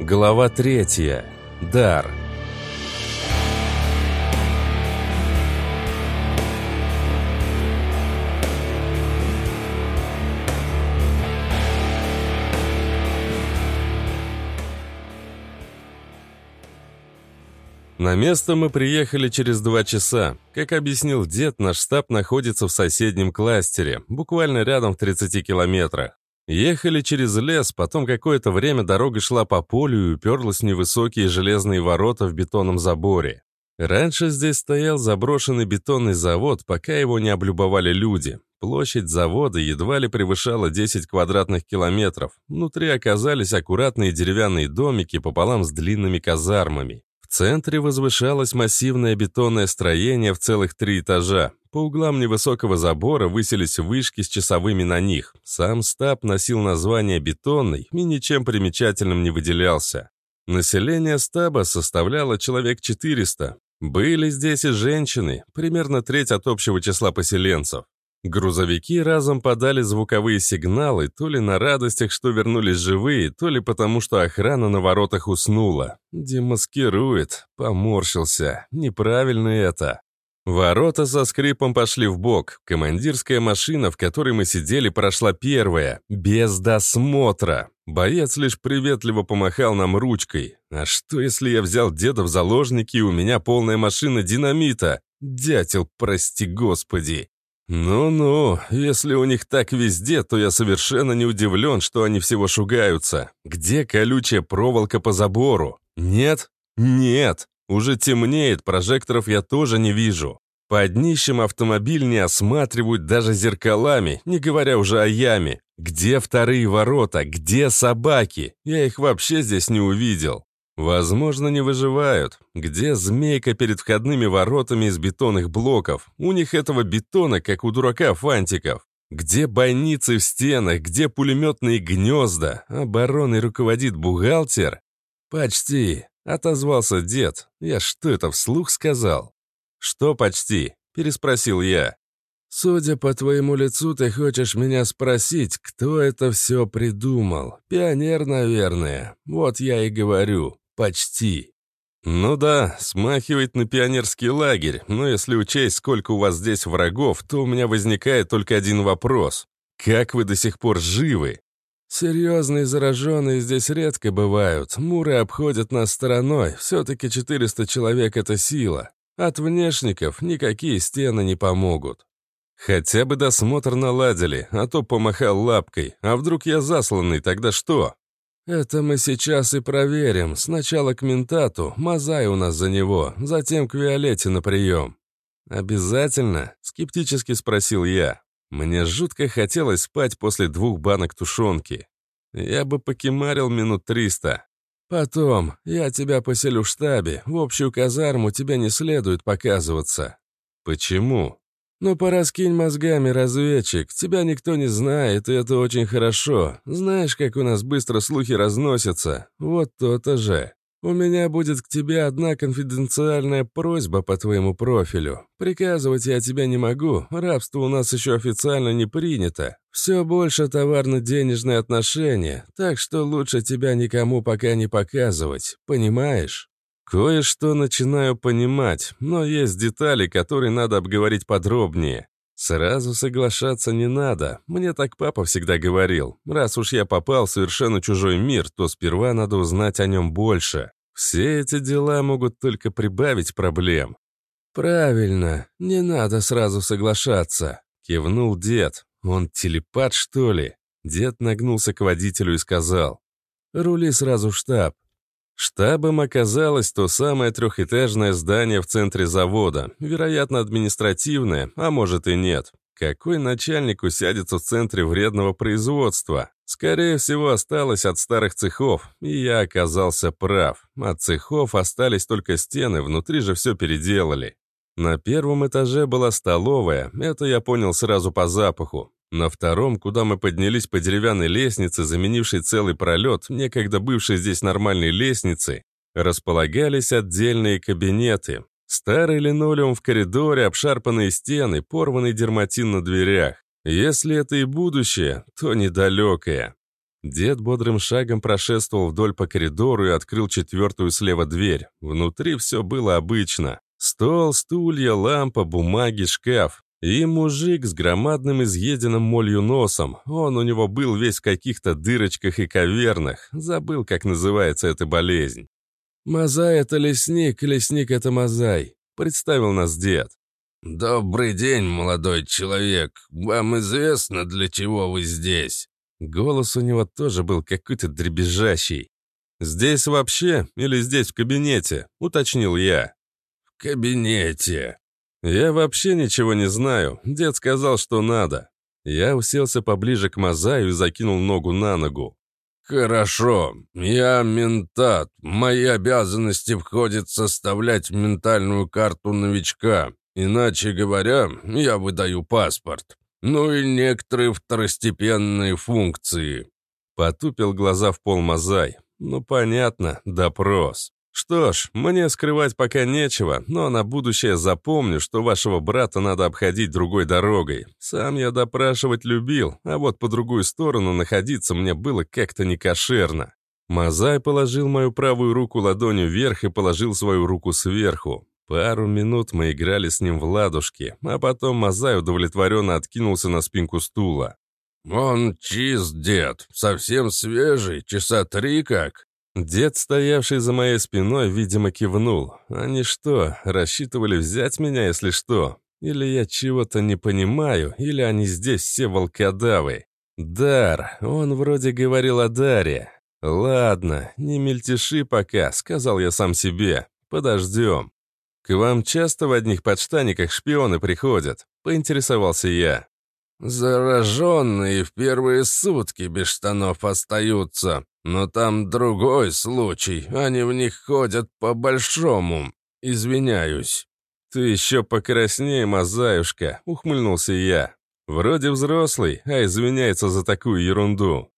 Глава третья. Дар. На место мы приехали через два часа. Как объяснил дед, наш штаб находится в соседнем кластере, буквально рядом в 30 километрах. Ехали через лес, потом какое-то время дорога шла по полю и уперлась в невысокие железные ворота в бетонном заборе. Раньше здесь стоял заброшенный бетонный завод, пока его не облюбовали люди. Площадь завода едва ли превышала 10 квадратных километров. Внутри оказались аккуратные деревянные домики пополам с длинными казармами. В центре возвышалось массивное бетонное строение в целых три этажа. По углам невысокого забора высились вышки с часовыми на них. Сам стаб носил название «бетонный» и ничем примечательным не выделялся. Население стаба составляло человек 400. Были здесь и женщины, примерно треть от общего числа поселенцев. Грузовики разом подали звуковые сигналы, то ли на радостях, что вернулись живые, то ли потому, что охрана на воротах уснула. Демаскирует, поморщился. Неправильно это. Ворота со скрипом пошли в бок. Командирская машина, в которой мы сидели, прошла первая, без досмотра. Боец лишь приветливо помахал нам ручкой. А что, если я взял деда в заложники, и у меня полная машина динамита? Дятел, прости господи. «Ну-ну, если у них так везде, то я совершенно не удивлен, что они всего шугаются. Где колючая проволока по забору? Нет? Нет! Уже темнеет, прожекторов я тоже не вижу. Под днищем автомобиль не осматривают даже зеркалами, не говоря уже о яме. Где вторые ворота? Где собаки? Я их вообще здесь не увидел. Возможно, не выживают. Где змейка перед входными воротами из бетонных блоков? У них этого бетона, как у дурака фантиков. Где бойницы в стенах? Где пулеметные гнезда? Обороной руководит бухгалтер? Почти. Отозвался дед. Я что это вслух сказал? Что почти? Переспросил я. Судя по твоему лицу, ты хочешь меня спросить, кто это все придумал? Пионер, наверное. Вот я и говорю. Почти. Ну да, смахивает на пионерский лагерь, но если учесть, сколько у вас здесь врагов, то у меня возникает только один вопрос. Как вы до сих пор живы? Серьезные зараженные здесь редко бывают. Муры обходят нас стороной. Все-таки 400 человек — это сила. От внешников никакие стены не помогут. Хотя бы досмотр наладили, а то помахал лапкой. А вдруг я засланный, тогда что? Это мы сейчас и проверим. Сначала к ментату, мозай у нас за него, затем к Виолетте на прием. «Обязательно?» — скептически спросил я. Мне жутко хотелось спать после двух банок тушенки. Я бы покемарил минут триста. Потом, я тебя поселю в штабе, в общую казарму тебе не следует показываться. Почему? Ну, пораскинь мозгами, разведчик. Тебя никто не знает, и это очень хорошо. Знаешь, как у нас быстро слухи разносятся? Вот то-то же. «У меня будет к тебе одна конфиденциальная просьба по твоему профилю. Приказывать я тебе не могу, рабство у нас еще официально не принято. Все больше товарно-денежные отношения, так что лучше тебя никому пока не показывать, понимаешь?» Кое-что начинаю понимать, но есть детали, которые надо обговорить подробнее. Сразу соглашаться не надо. Мне так папа всегда говорил. Раз уж я попал в совершенно чужой мир, то сперва надо узнать о нем больше. Все эти дела могут только прибавить проблем. «Правильно, не надо сразу соглашаться», — кивнул дед. «Он телепат, что ли?» Дед нагнулся к водителю и сказал. «Рули сразу в штаб. Штабом оказалось то самое трехэтажное здание в центре завода, вероятно, административное, а может и нет. Какой начальник усядется в центре вредного производства? Скорее всего, осталось от старых цехов, и я оказался прав. От цехов остались только стены, внутри же все переделали. На первом этаже была столовая, это я понял сразу по запаху. На втором, куда мы поднялись по деревянной лестнице, заменившей целый пролет, некогда бывшей здесь нормальной лестницы, располагались отдельные кабинеты. Старый линолеум в коридоре, обшарпанные стены, порванный дерматин на дверях. Если это и будущее, то недалекое. Дед бодрым шагом прошествовал вдоль по коридору и открыл четвертую слева дверь. Внутри все было обычно. Стол, стулья, лампа, бумаги, шкаф. И мужик с громадным изъеденным молью носом. Он у него был весь в каких-то дырочках и кавернах. Забыл, как называется эта болезнь. «Мазай — это лесник, лесник — это Мазай», — представил нас дед. «Добрый день, молодой человек. Вам известно, для чего вы здесь?» Голос у него тоже был какой-то дребезжащий. «Здесь вообще или здесь в кабинете?» — уточнил я. «В кабинете», «Я вообще ничего не знаю. Дед сказал, что надо». Я уселся поближе к Мазаю и закинул ногу на ногу. «Хорошо. Я ментат. В мои обязанности входит составлять ментальную карту новичка. Иначе говоря, я выдаю паспорт. Ну и некоторые второстепенные функции». Потупил глаза в пол Мазай. «Ну понятно, допрос». Что ж, мне скрывать пока нечего, но на будущее запомню, что вашего брата надо обходить другой дорогой. Сам я допрашивать любил, а вот по другую сторону находиться мне было как-то некошерно. Мазай положил мою правую руку ладонью вверх и положил свою руку сверху. Пару минут мы играли с ним в ладушки, а потом Мазай удовлетворенно откинулся на спинку стула. «Он чист, дед, совсем свежий, часа три как?» Дед, стоявший за моей спиной, видимо, кивнул. Они что, рассчитывали взять меня, если что? Или я чего-то не понимаю, или они здесь все волкодавы? Дар, он вроде говорил о Даре. Ладно, не мельтеши пока, сказал я сам себе. Подождем. К вам часто в одних подштаниках шпионы приходят? Поинтересовался я. Зараженные в первые сутки без штанов остаются, но там другой случай, они в них ходят по-большому. Извиняюсь». «Ты еще покраснее, мозаюшка», — ухмыльнулся я. «Вроде взрослый, а извиняется за такую ерунду».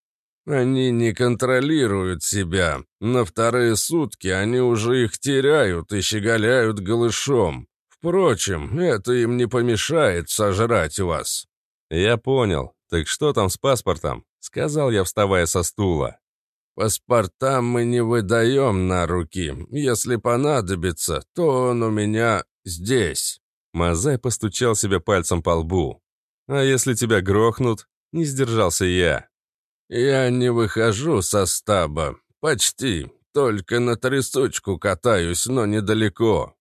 «Они не контролируют себя. На вторые сутки они уже их теряют и щеголяют голышом. Впрочем, это им не помешает сожрать вас». «Я понял. Так что там с паспортом?» — сказал я, вставая со стула. «Паспорта мы не выдаем на руки. Если понадобится, то он у меня здесь». Мазай постучал себе пальцем по лбу. «А если тебя грохнут?» — не сдержался я. «Я не выхожу со стаба. Почти. Только на трясучку катаюсь, но недалеко».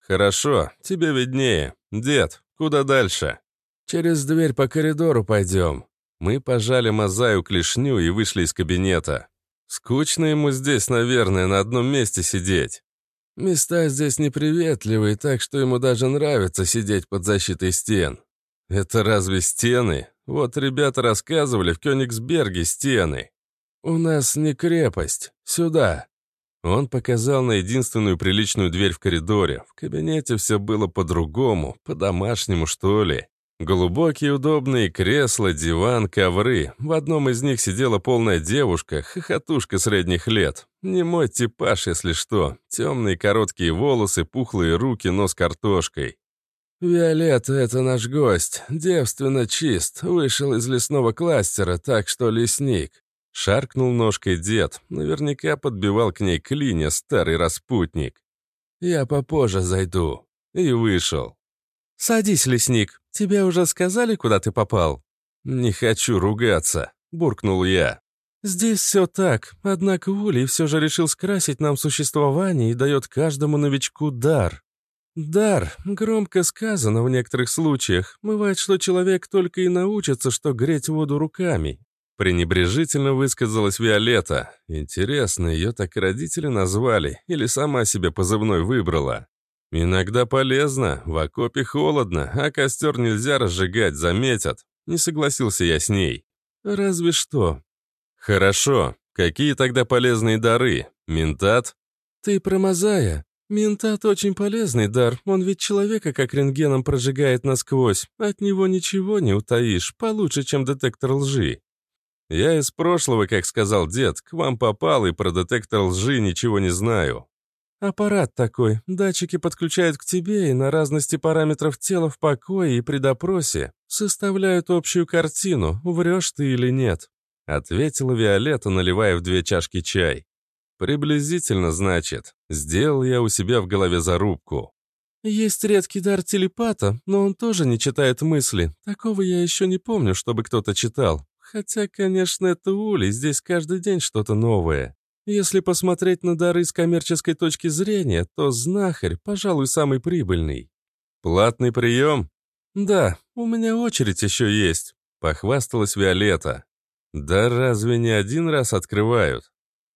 «Хорошо, тебе виднее. Дед, куда дальше?» «Через дверь по коридору пойдем». Мы пожали Мазаю клешню и вышли из кабинета. Скучно ему здесь, наверное, на одном месте сидеть. Места здесь неприветливые, так что ему даже нравится сидеть под защитой стен. Это разве стены? Вот ребята рассказывали, в Кёнигсберге стены. У нас не крепость. Сюда. Он показал на единственную приличную дверь в коридоре. В кабинете все было по-другому, по-домашнему, что ли. Глубокие удобные кресла, диван, ковры. В одном из них сидела полная девушка, хохотушка средних лет. Не мой типаж, если что. Темные короткие волосы, пухлые руки, нос картошкой. «Виолетта — это наш гость. Девственно чист. Вышел из лесного кластера, так что лесник». Шаркнул ножкой дед. Наверняка подбивал к ней клинья старый распутник. «Я попозже зайду». И вышел. «Садись, лесник. Тебе уже сказали, куда ты попал?» «Не хочу ругаться», — буркнул я. «Здесь все так, однако Улей все же решил скрасить нам существование и дает каждому новичку дар. Дар, громко сказано в некоторых случаях. Бывает, что человек только и научится, что греть воду руками». Пренебрежительно высказалась Виолетта. Интересно, ее так родители назвали или сама себе позывной выбрала? «Иногда полезно, в окопе холодно, а костер нельзя разжигать, заметят». Не согласился я с ней. «Разве что». «Хорошо. Какие тогда полезные дары? Ментат?» «Ты про Мазая. Ментат очень полезный дар, он ведь человека как рентгеном прожигает насквозь. От него ничего не утаишь, получше, чем детектор лжи». «Я из прошлого, как сказал дед, к вам попал и про детектор лжи ничего не знаю. Аппарат такой. Датчики подключают к тебе и на разности параметров тела в покое и при допросе составляют общую картину, врешь ты или нет. — ответила Виолетта, наливая в две чашки чай. «Приблизительно, значит. Сделал я у себя в голове зарубку. Есть редкий дар телепата, но он тоже не читает мысли. Такого я еще не помню, чтобы кто-то читал. Хотя, конечно, это Ули, здесь каждый день что-то новое. Если посмотреть на дары с коммерческой точки зрения, то знахарь, пожалуй, самый прибыльный. Платный прием? Да, у меня очередь еще есть, похвасталась Виолетта. Да разве не один раз открывают?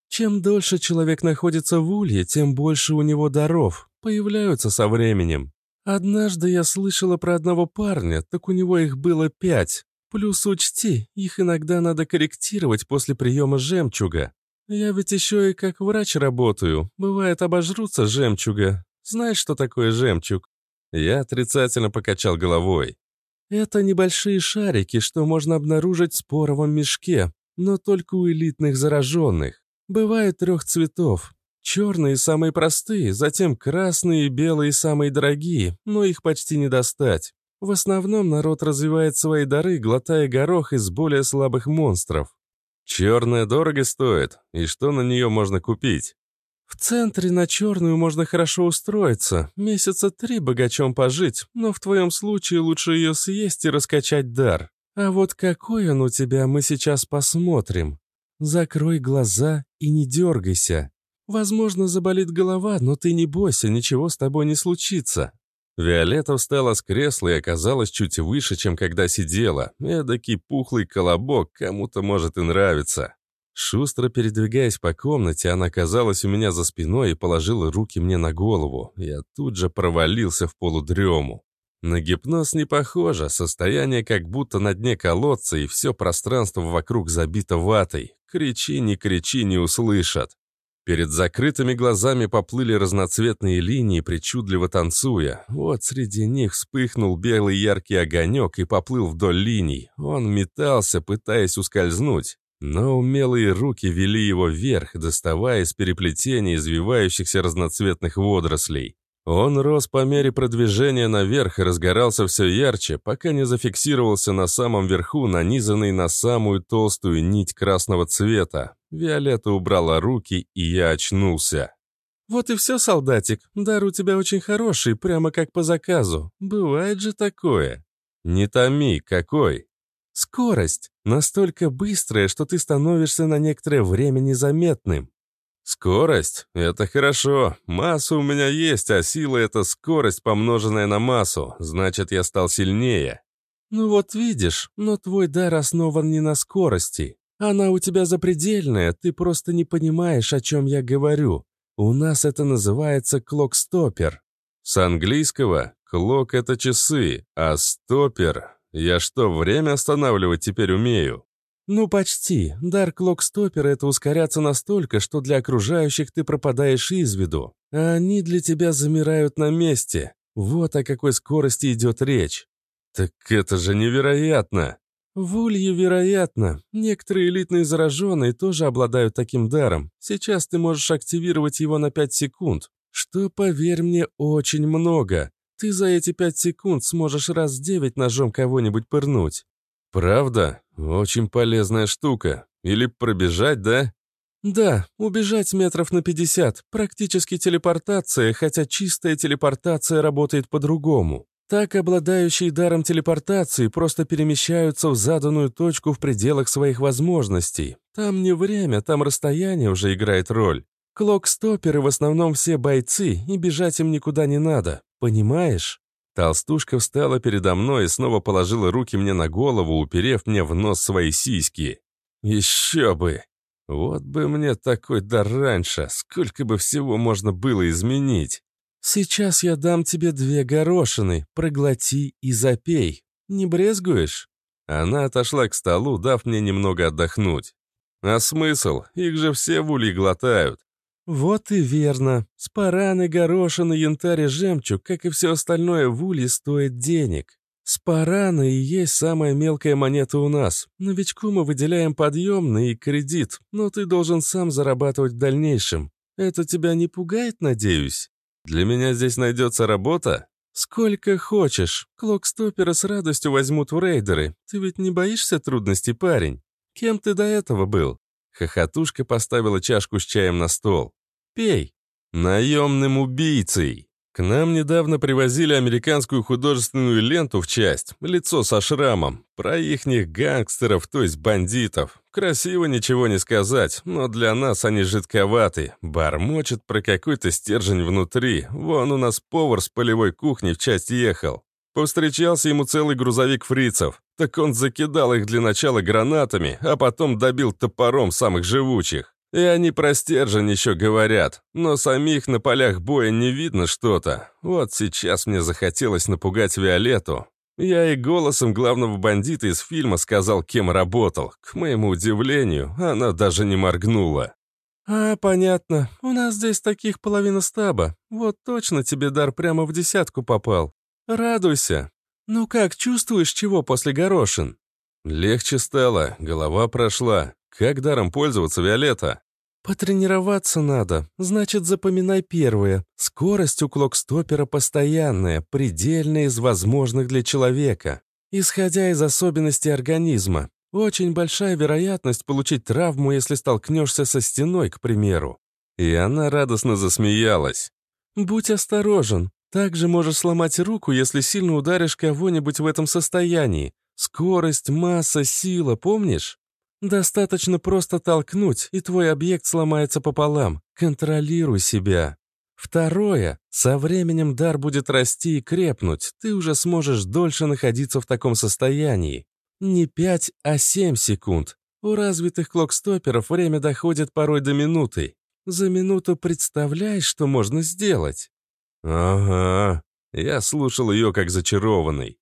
Чем дольше человек находится в улье, тем больше у него даров. Появляются со временем. Однажды я слышала про одного парня, так у него их было пять. Плюс учти, их иногда надо корректировать после приема жемчуга. Я ведь еще и как врач работаю. Бывает, обожрутся жемчуга. Знаешь, что такое жемчуг? Я отрицательно покачал головой. Это небольшие шарики, что можно обнаружить в споровом мешке, но только у элитных зараженных. Бывает трех цветов. Черные самые простые, затем красные и белые самые дорогие, но их почти не достать. В основном народ развивает свои дары, глотая горох из более слабых монстров. Черная дорого стоит, и что на нее можно купить? В центре на черную можно хорошо устроиться, месяца три богачом пожить, но в твоем случае лучше ее съесть и раскачать дар. А вот какой он у тебя, мы сейчас посмотрим. Закрой глаза и не дергайся. Возможно, заболит голова, но ты не бойся, ничего с тобой не случится. Виолетта встала с кресла и оказалась чуть выше, чем когда сидела. Эдакий пухлый колобок кому-то может и нравится. Шустро передвигаясь по комнате, она оказалась у меня за спиной и положила руки мне на голову. Я тут же провалился в полудрему. На гипноз не похоже, состояние как будто на дне колодца, и все пространство вокруг забито ватой. Кричи, не кричи, не услышат. Перед закрытыми глазами поплыли разноцветные линии, причудливо танцуя. Вот среди них вспыхнул белый яркий огонек и поплыл вдоль линий. Он метался, пытаясь ускользнуть. Но умелые руки вели его вверх, доставая из переплетения извивающихся разноцветных водорослей. Он рос по мере продвижения наверх и разгорался все ярче, пока не зафиксировался на самом верху, нанизанный на самую толстую нить красного цвета. Виолетта убрала руки, и я очнулся. «Вот и все, солдатик. Дар у тебя очень хороший, прямо как по заказу. Бывает же такое». «Не томи, какой?» «Скорость. Настолько быстрая, что ты становишься на некоторое время незаметным. Скорость? Это хорошо. Масса у меня есть, а сила — это скорость, помноженная на массу. Значит, я стал сильнее. Ну вот видишь, но твой дар основан не на скорости. Она у тебя запредельная, ты просто не понимаешь, о чем я говорю. У нас это называется клок-стоппер. С английского клок — это часы, а стоппер... Я что, время останавливать теперь умею? «Ну, почти. Дар Клокстопера — это ускоряться настолько, что для окружающих ты пропадаешь из виду, а они для тебя замирают на месте. Вот о какой скорости идет речь». «Так это же невероятно!» «В Улье вероятно. Некоторые элитные зараженные тоже обладают таким даром. Сейчас ты можешь активировать его на 5 секунд, что, поверь мне, очень много. Ты за эти 5 секунд сможешь раз 9 ножом кого-нибудь пырнуть. «Правда? Очень полезная штука. Или пробежать, да?» «Да, убежать метров на 50. Практически телепортация, хотя чистая телепортация работает по-другому. Так обладающие даром телепортации просто перемещаются в заданную точку в пределах своих возможностей. Там не время, там расстояние уже играет роль. Клок-стоперы в основном все бойцы, и бежать им никуда не надо. Понимаешь?» Толстушка встала передо мной и снова положила руки мне на голову, уперев мне в нос свои сиськи. Еще бы! Вот бы мне такой дар раньше, сколько бы всего можно было изменить. Сейчас я дам тебе две горошины, проглоти и запей. Не брезгуешь? Она отошла к столу, дав мне немного отдохнуть. А смысл? Их же все в улье глотают. «Вот и верно. Спараны, горошины, янтарь и жемчуг, как и все остальное в улье, стоит денег. Спараны и есть самая мелкая монета у нас. Новичку мы выделяем подъемный и кредит, но ты должен сам зарабатывать в дальнейшем. Это тебя не пугает, надеюсь? Для меня здесь найдется работа?» «Сколько хочешь. Клокстопера с радостью возьмут в рейдеры. Ты ведь не боишься трудностей, парень?» Кем ты до этого был?» Хохотушка поставила чашку с чаем на стол. «Пей». «Наемным убийцей». К нам недавно привозили американскую художественную ленту в часть, лицо со шрамом, про ихних гангстеров, то есть бандитов. Красиво ничего не сказать, но для нас они жидковаты, бормочет про какой-то стержень внутри. Вон у нас повар с полевой кухни в часть ехал. Повстречался ему целый грузовик фрицев. Так он закидал их для начала гранатами, а потом добил топором самых живучих. И они про стержень еще говорят, но самих на полях боя не видно что-то. Вот сейчас мне захотелось напугать Виолетту. Я и голосом главного бандита из фильма сказал, кем работал. К моему удивлению, она даже не моргнула. «А, понятно. У нас здесь таких половина стаба. Вот точно тебе дар прямо в десятку попал. Радуйся. Ну как, чувствуешь, чего после горошин?» Легче стало, голова прошла. Как даром пользоваться, Виолетта? Потренироваться надо. Значит, запоминай первое. Скорость у клокстопера постоянная, предельная из возможных для человека. Исходя из особенностей организма. Очень большая вероятность получить травму, если столкнешься со стеной, к примеру. И она радостно засмеялась. Будь осторожен. Также можешь сломать руку, если сильно ударишь кого-нибудь в этом состоянии. Скорость, масса, сила, помнишь? Достаточно просто толкнуть, и твой объект сломается пополам. Контролируй себя. Второе. Со временем дар будет расти и крепнуть. Ты уже сможешь дольше находиться в таком состоянии. Не 5, а 7 секунд. У развитых клокстоперов время доходит порой до минуты. За минуту представляешь, что можно сделать? Ага. Я слушал ее как зачарованный.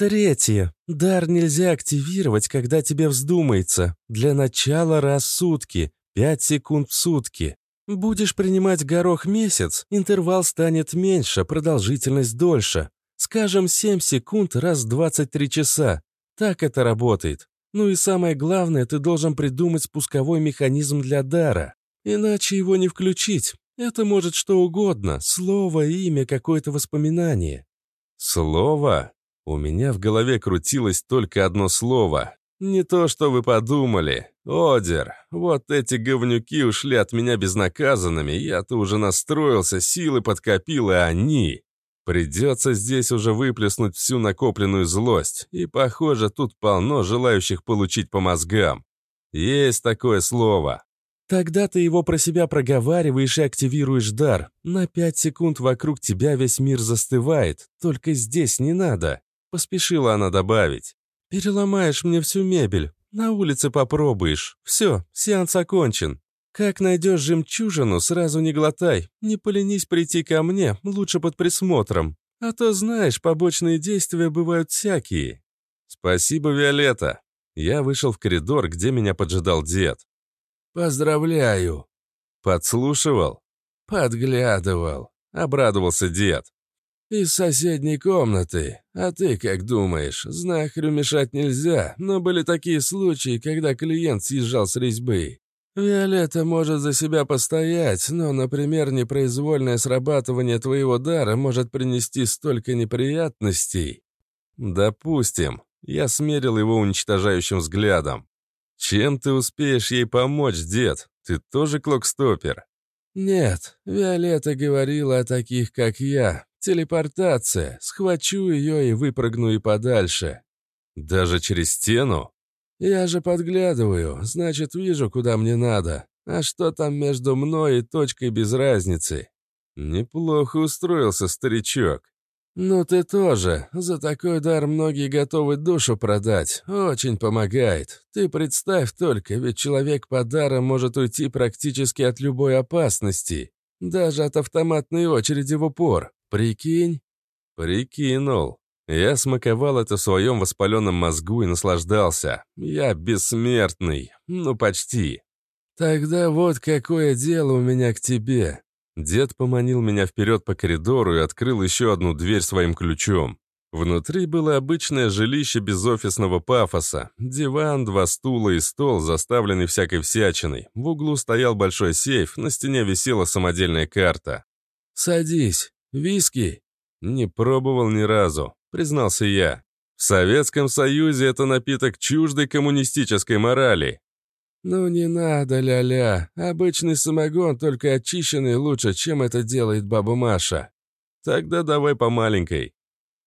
Третье. Дар нельзя активировать, когда тебе вздумается. Для начала раз в сутки, 5 секунд в сутки. Будешь принимать горох месяц, интервал станет меньше, продолжительность дольше. Скажем, 7 секунд раз в 23 часа. Так это работает. Ну и самое главное, ты должен придумать спусковой механизм для дара. Иначе его не включить. Это может что угодно. Слово, имя, какое-то воспоминание. Слово? У меня в голове крутилось только одно слово. Не то, что вы подумали. Одер, вот эти говнюки ушли от меня безнаказанными, я-то уже настроился, силы подкопил, и они... Придется здесь уже выплеснуть всю накопленную злость, и, похоже, тут полно желающих получить по мозгам. Есть такое слово. Тогда ты его про себя проговариваешь и активируешь дар. На пять секунд вокруг тебя весь мир застывает, только здесь не надо. Поспешила она добавить. «Переломаешь мне всю мебель. На улице попробуешь. Все, сеанс окончен. Как найдешь жемчужину, сразу не глотай. Не поленись прийти ко мне, лучше под присмотром. А то, знаешь, побочные действия бывают всякие». «Спасибо, Виолетта». Я вышел в коридор, где меня поджидал дед. «Поздравляю». «Подслушивал?» «Подглядывал», — обрадовался дед. «Из соседней комнаты. А ты как думаешь, знахарю мешать нельзя, но были такие случаи, когда клиент съезжал с резьбы. Виолетта может за себя постоять, но, например, непроизвольное срабатывание твоего дара может принести столько неприятностей». «Допустим». Я смерил его уничтожающим взглядом. «Чем ты успеешь ей помочь, дед? Ты тоже клокстопер?» «Нет, Виолетта говорила о таких, как я, Телепортация. Схвачу ее и выпрыгну и подальше. Даже через стену? Я же подглядываю, значит, вижу, куда мне надо. А что там между мной и точкой без разницы? Неплохо устроился старичок. Ну ты тоже. За такой дар многие готовы душу продать. Очень помогает. Ты представь только, ведь человек по дарам может уйти практически от любой опасности. Даже от автоматной очереди в упор. Прикинь? Прикинул. Я смаковал это в своем воспаленном мозгу и наслаждался. Я бессмертный. Ну, почти. Тогда вот какое дело у меня к тебе. Дед поманил меня вперед по коридору и открыл еще одну дверь своим ключом. Внутри было обычное жилище без офисного пафоса. Диван, два стула и стол, заставленный всякой всячиной. В углу стоял большой сейф, на стене висела самодельная карта. «Садись», «Виски?» «Не пробовал ни разу», — признался я. В Советском Союзе это напиток чуждой коммунистической морали. «Ну не надо, ля-ля. Обычный самогон, только очищенный, лучше, чем это делает баба Маша. Тогда давай по маленькой.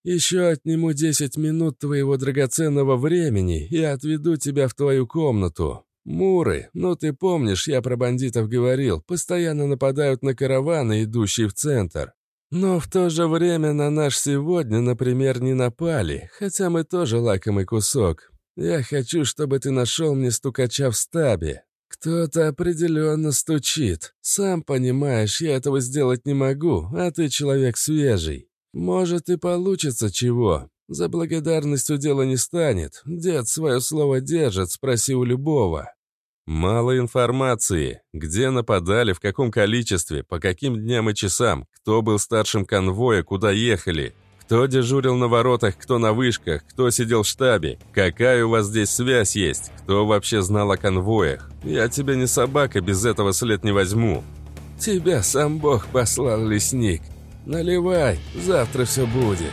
Еще отниму 10 минут твоего драгоценного времени и отведу тебя в твою комнату. Муры, ну ты помнишь, я про бандитов говорил, постоянно нападают на караваны, идущие в центр. Но в то же время на наш сегодня, например, не напали, хотя мы тоже лакомый кусок. Я хочу, чтобы ты нашел мне стукача в стабе. Кто-то определенно стучит. Сам понимаешь, я этого сделать не могу, а ты человек свежий. Может и получится чего. За благодарностью дело не станет. Дед свое слово держит, спроси у любого. Мало информации. Где нападали, в каком количестве, по каким дням и часам, кто был старшим конвоя, куда ехали, кто дежурил на воротах, кто на вышках, кто сидел в штабе, какая у вас здесь связь есть, кто вообще знал о конвоях. Я тебя не собака, без этого след не возьму. Тебя сам Бог послал, лесник. Наливай, завтра все будет.